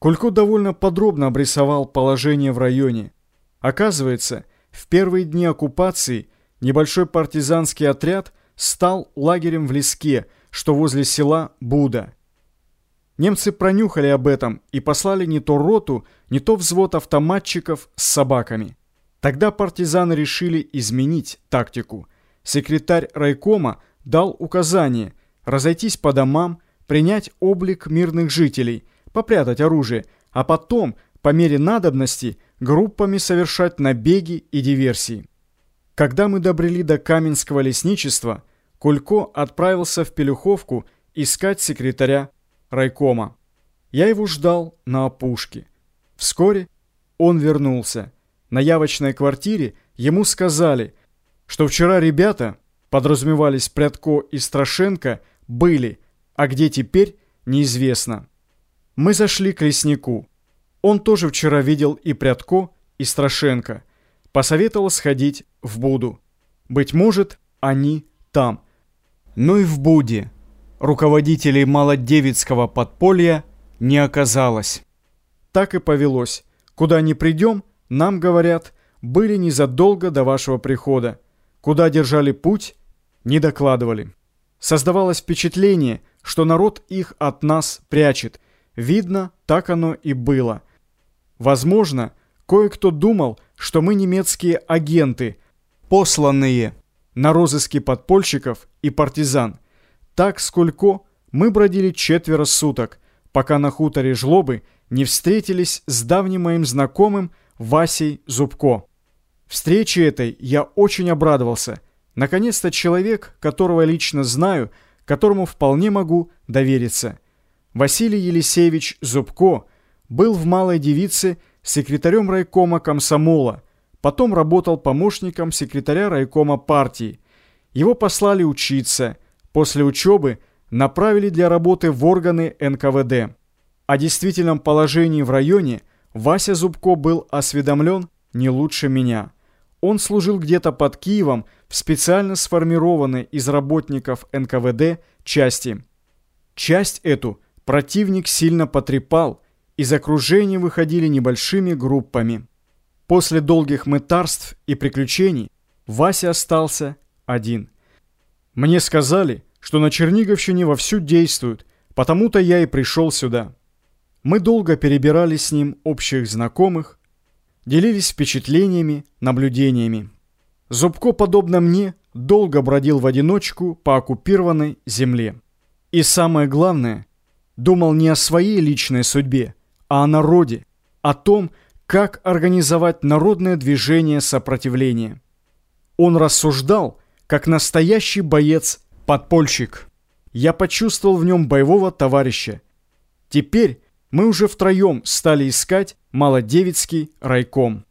Кулько довольно подробно обрисовал положение в районе. Оказывается, в первые дни оккупации небольшой партизанский отряд стал лагерем в леске, что возле села Буда. Немцы пронюхали об этом и послали не то роту, не то взвод автоматчиков с собаками. Тогда партизаны решили изменить тактику. Секретарь райкома дал указание разойтись по домам, принять облик мирных жителей, попрятать оружие, а потом, по мере надобности, группами совершать набеги и диверсии. Когда мы добрели до Каменского лесничества, Кулько отправился в Пелюховку искать секретаря райкома. Я его ждал на опушке. Вскоре он вернулся. На явочной квартире ему сказали, что вчера ребята, подразумевались Прядко и Страшенко, были, а где теперь, неизвестно. Мы зашли к леснику. Он тоже вчера видел и Прядко, и Страшенко. Посоветовал сходить в Буду. Быть может, они там. Но и в Буде руководителей Малодевицкого подполья не оказалось. Так и повелось. Куда ни придем, нам говорят, были незадолго до вашего прихода. Куда держали путь, не докладывали. Создавалось впечатление, что народ их от нас прячет. Видно, так оно и было. Возможно, кое-кто думал, что мы немецкие агенты, посланные на розыски подпольщиков и партизан. Так, сколько мы бродили четверо суток, пока на хуторе Жлобы не встретились с давним моим знакомым Васей Зубко. Встрече этой я очень обрадовался. Наконец-то человек, которого лично знаю, которому вполне могу довериться. Василий Елисеевич Зубко был в «Малой девице» секретарем райкома комсомола, потом работал помощником секретаря райкома партии. Его послали учиться, после учебы направили для работы в органы НКВД. О действительном положении в районе – Вася Зубко был осведомлен не лучше меня. Он служил где-то под Киевом в специально сформированной из работников НКВД части. Часть эту противник сильно потрепал, из окружения выходили небольшими группами. После долгих мытарств и приключений Вася остался один. Мне сказали, что на Черниговщине вовсю действуют, потому-то я и пришел сюда. Мы долго перебирали с ним общих знакомых, делились впечатлениями, наблюдениями. Зубко, подобно мне, долго бродил в одиночку по оккупированной земле. И самое главное, думал не о своей личной судьбе, а о народе, о том, как организовать народное движение сопротивления. Он рассуждал, как настоящий боец-подпольщик. Я почувствовал в нем боевого товарища. Теперь мы уже втроем стали искать Малодевицкий райком.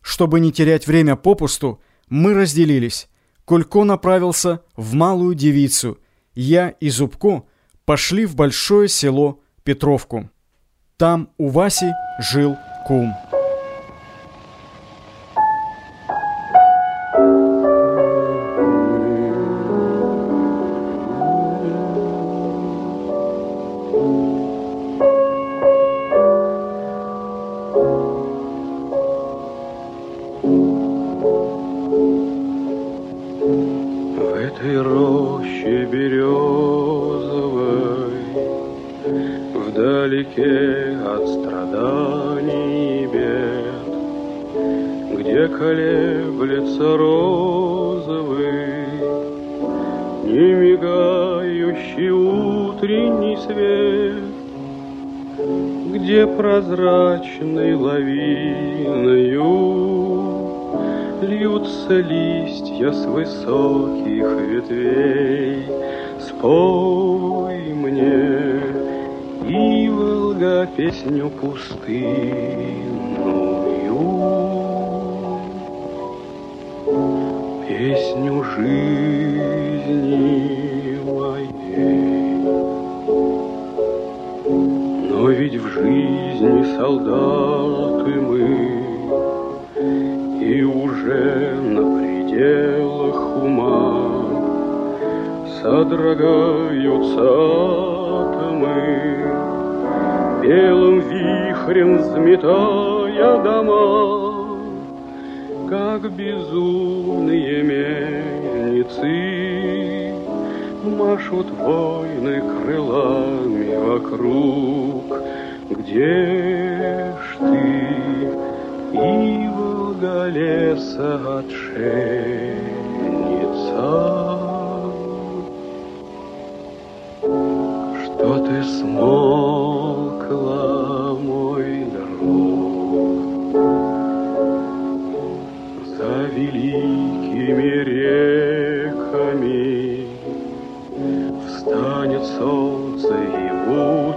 Чтобы не терять время попусту, мы разделились. Кулько направился в Малую Девицу, я и Зубко пошли в большое село Петровку. Там у Васи жил кум. этой роще березовой, Вдалеке от страданий и бед, Где колеблется розовый, Не мигающий утренний свет, Где прозрачной лавиною Льются листья с высоких ветвей. Спой Волга, песню пустынную, Песню жизни моей. Но ведь в жизни солдаты мы и уже на пределах ума Содрогаются атомы Белым вихрем взметая дома, Как безумные мельницы Машут войны крылами вокруг. Где ж ты, и Волголеса отшельница?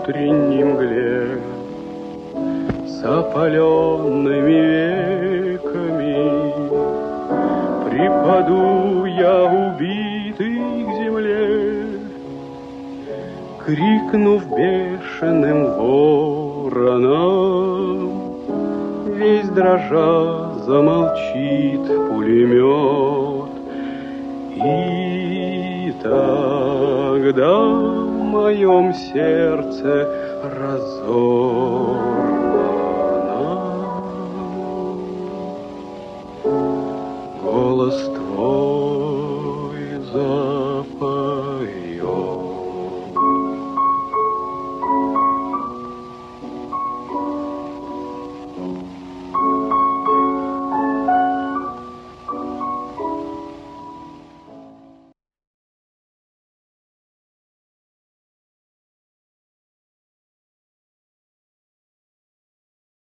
Утренней мгле С опаленными веками Припаду я убитый к земле Крикнув бешеным вороном, Весь дрожа замолчит пулемет. И тогда моем сердце разор